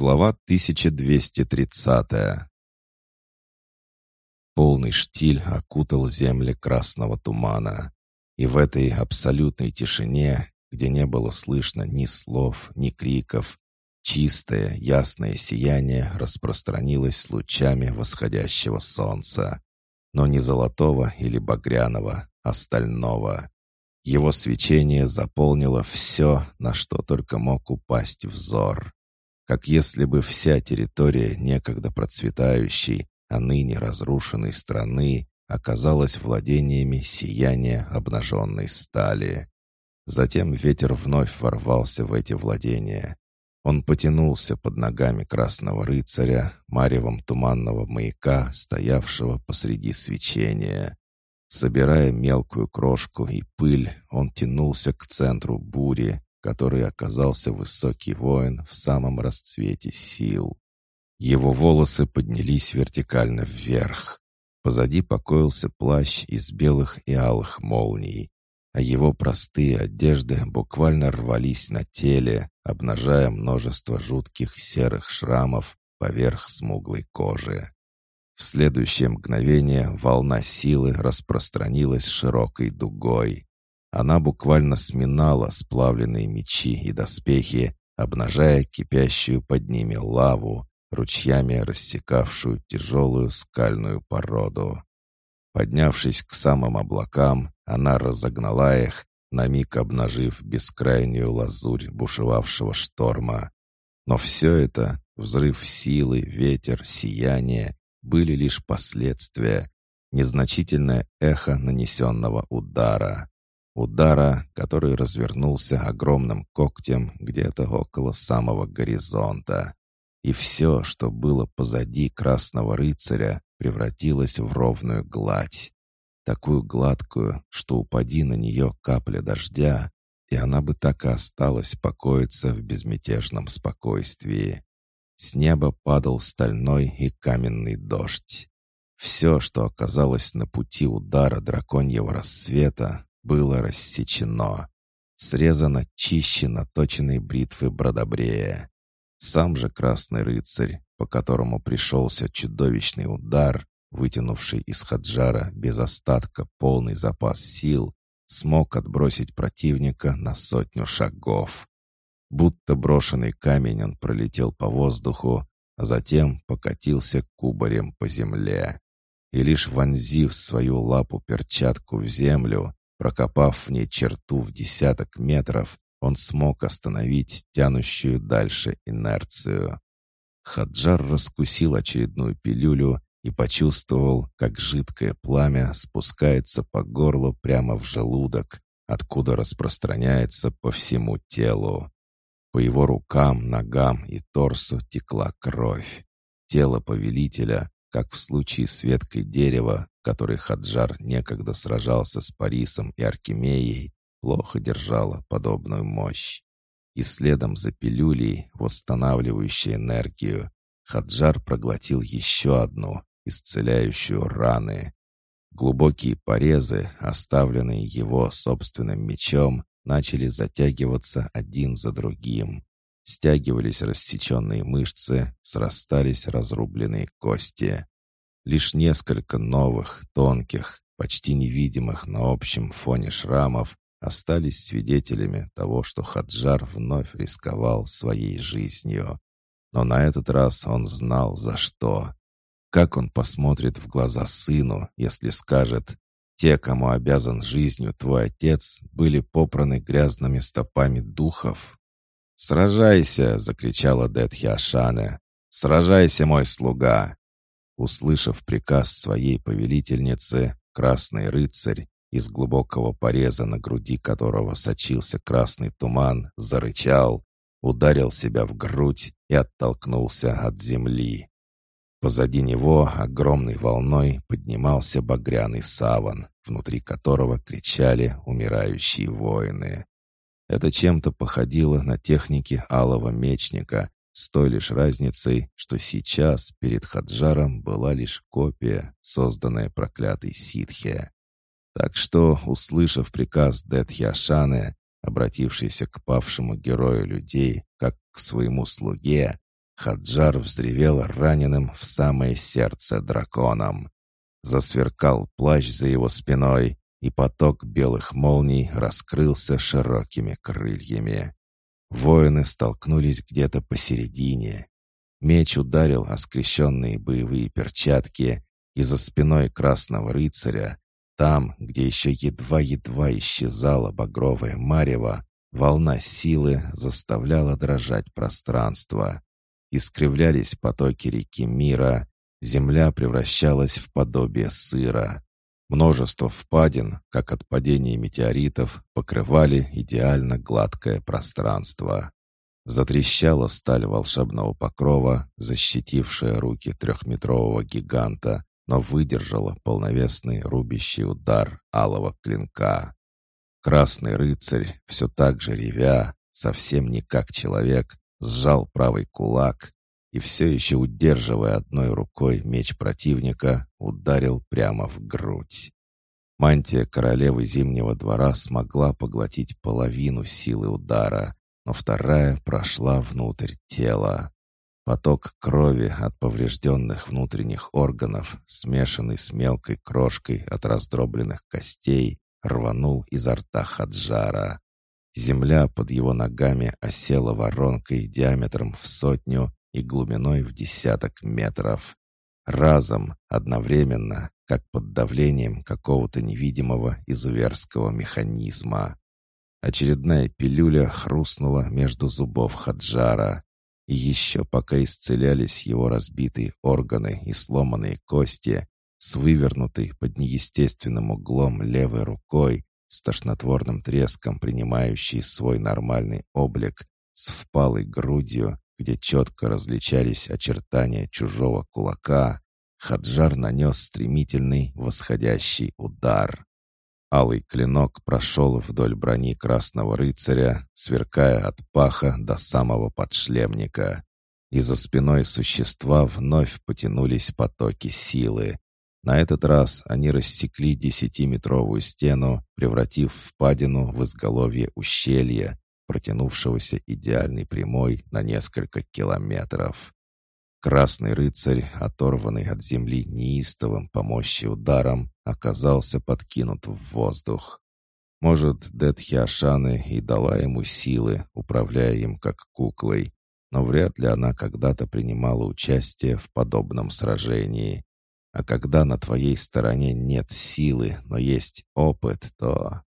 Глава 1230 Полный штиль окутал земли красного тумана. И в этой абсолютной тишине, где не было слышно ни слов, ни криков, чистое, ясное сияние распространилось лучами восходящего солнца. Но не золотого или багряного, а стального. Его свечение заполнило все, на что только мог упасть взор как если бы вся территория некогда процветающей, а ныне разрушенной страны оказалась владениями сияния обнаженной стали. Затем ветер вновь ворвался в эти владения. Он потянулся под ногами красного рыцаря, маревом туманного маяка, стоявшего посреди свечения. Собирая мелкую крошку и пыль, он тянулся к центру бури, который оказался высокий воин в самом расцвете сил. Его волосы поднялись вертикально вверх. Позади покоился плащ из белых и алых молний, а его простые одежды буквально рвались на теле, обнажая множество жутких серых шрамов поверх смуглой кожи. В следующее мгновение волна силы распространилась широкой дугой. Она буквально сминала сплавленные мечи и доспехи, обнажая кипящую под ними лаву, ручьями рассекавшую тяжелую скальную породу. Поднявшись к самым облакам, она разогнала их, на миг обнажив бескрайнюю лазурь бушевавшего шторма. Но все это — взрыв силы, ветер, сияние — были лишь последствия, незначительное эхо нанесенного удара. Удара, который развернулся огромным когтем где-то около самого горизонта. И все, что было позади красного рыцаря, превратилось в ровную гладь. Такую гладкую, что упади на нее капля дождя, и она бы так и осталась покоиться в безмятежном спокойствии. С неба падал стальной и каменный дождь. Все, что оказалось на пути удара драконьего рассвета, было рассечено. Срезано чище наточенной бритвы Бродобрея. Сам же Красный Рыцарь, по которому пришелся чудовищный удар, вытянувший из Хаджара без остатка полный запас сил, смог отбросить противника на сотню шагов. Будто брошенный камень он пролетел по воздуху, а затем покатился кубарем по земле. И лишь вонзив свою лапу-перчатку в землю, Прокопав в ней черту в десяток метров, он смог остановить тянущую дальше инерцию. Хаджар раскусил очередную пилюлю и почувствовал, как жидкое пламя спускается по горлу прямо в желудок, откуда распространяется по всему телу. По его рукам, ногам и торсу текла кровь. Тело повелителя, как в случае с веткой дерева, которой Хаджар некогда сражался с Парисом и Аркемией, плохо держала подобную мощь. И следом за пилюлей, восстанавливающей энергию, Хаджар проглотил еще одну, исцеляющую раны. Глубокие порезы, оставленные его собственным мечом, начали затягиваться один за другим. Стягивались рассеченные мышцы, срастались разрубленные кости. Лишь несколько новых, тонких, почти невидимых на общем фоне шрамов остались свидетелями того, что Хаджар вновь рисковал своей жизнью. Но на этот раз он знал, за что. Как он посмотрит в глаза сыну, если скажет «Те, кому обязан жизнью твой отец, были попраны грязными стопами духов». «Сражайся!» — закричала Детхиашане. «Сражайся, мой слуга!» Услышав приказ своей повелительницы, красный рыцарь, из глубокого пореза на груди которого сочился красный туман, зарычал, ударил себя в грудь и оттолкнулся от земли. Позади него огромной волной поднимался багряный саван, внутри которого кричали умирающие воины. Это чем-то походило на техники алого мечника, с той лишь разницей, что сейчас перед Хаджаром была лишь копия, созданная проклятой ситхе. Так что, услышав приказ Детхиашаны, обратившийся к павшему герою людей, как к своему слуге, Хаджар взревел раненым в самое сердце драконом. Засверкал плащ за его спиной, и поток белых молний раскрылся широкими крыльями. Воины столкнулись где-то посередине. Меч ударил о скрещенные боевые перчатки, и за спиной красного рыцаря, там, где еще едва-едва исчезала багровая марево, волна силы заставляла дрожать пространство. Искривлялись потоки реки мира, земля превращалась в подобие сыра. Множество впадин, как от падения метеоритов, покрывали идеально гладкое пространство. Затрещала сталь волшебного покрова, защитившая руки трехметрового гиганта, но выдержала полновесный рубящий удар алого клинка. Красный рыцарь, все так же ревя, совсем не как человек, сжал правый кулак и все еще удерживая одной рукой меч противника, ударил прямо в грудь. Мантия королевы Зимнего двора смогла поглотить половину силы удара, но вторая прошла внутрь тела. Поток крови от поврежденных внутренних органов, смешанный с мелкой крошкой от раздробленных костей, рванул изо рта Хаджара. Земля под его ногами осела воронкой диаметром в сотню и глубиной в десяток метров. Разом, одновременно, как под давлением какого-то невидимого изуверского механизма. Очередная пилюля хрустнула между зубов Хаджара. И еще пока исцелялись его разбитые органы и сломанные кости, с вывернутой под неестественным углом левой рукой, с тошнотворным треском принимающий свой нормальный облик, с впалой грудью, где четко различались очертания чужого кулака, Хаджар нанес стремительный восходящий удар. Алый клинок прошел вдоль брони красного рыцаря, сверкая от паха до самого подшлемника. И за спиной существа вновь потянулись потоки силы. На этот раз они рассекли десятиметровую стену, превратив впадину в изголовье ущелья, протянувшегося идеальной прямой на несколько километров. Красный рыцарь, оторванный от земли неистовым по мощи ударом, оказался подкинут в воздух. Может, Детхиашаны и дала ему силы, управляя им как куклой, но вряд ли она когда-то принимала участие в подобном сражении. А когда на твоей стороне нет силы, но есть опыт, то...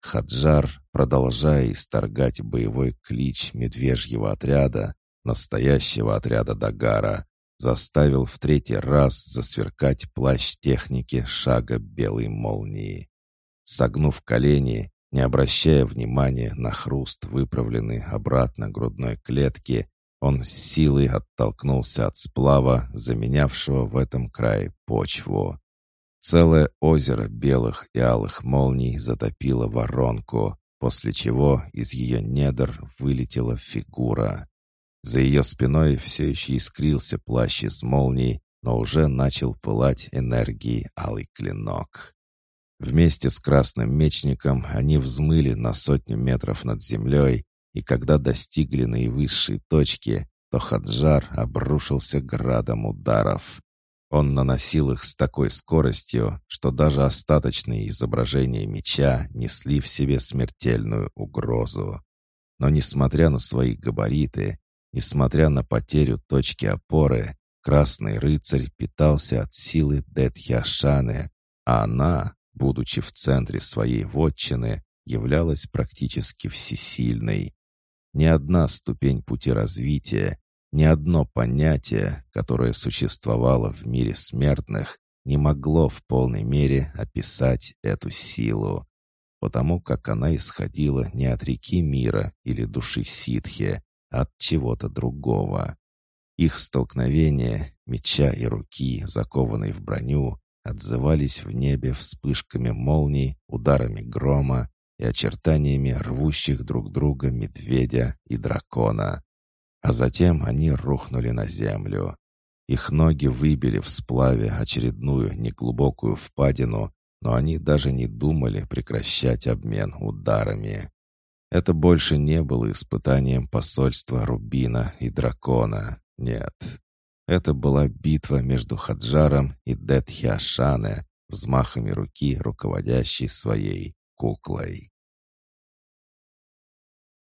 Хаджар, продолжая исторгать боевой клич медвежьего отряда, настоящего отряда Дагара, заставил в третий раз засверкать плащ техники шага белой молнии. Согнув колени, не обращая внимания на хруст выправленной обратно грудной клетки, он с силой оттолкнулся от сплава, заменявшего в этом крае почву. Целое озеро белых и алых молний затопило воронку, после чего из ее недр вылетела фигура. За ее спиной все еще искрился плащ из молний, но уже начал пылать энергией алый клинок. Вместе с красным мечником они взмыли на сотню метров над землей и когда достигли наивысшей точки, то Хаджар обрушился градом ударов. Он наносил их с такой скоростью, что даже остаточные изображения меча несли в себе смертельную угрозу. Но несмотря на свои габариты, несмотря на потерю точки опоры, Красный рыцарь питался от силы Детхиашаны, а она, будучи в центре своей вотчины, являлась практически всесильной. Ни одна ступень пути развития, ни одно понятие, которое существовало в мире смертных, не могло в полной мере описать эту силу, потому как она исходила не от реки мира или души ситхи, а от чего-то другого. Их столкновение, меча и руки, закованной в броню, отзывались в небе вспышками молний, ударами грома и очертаниями рвущих друг друга медведя и дракона. А затем они рухнули на землю. Их ноги выбили в сплаве очередную неглубокую впадину, но они даже не думали прекращать обмен ударами. Это больше не было испытанием посольства Рубина и Дракона. Нет. Это была битва между Хаджаром и Детхиашане, взмахами руки, руководящей своей куклой.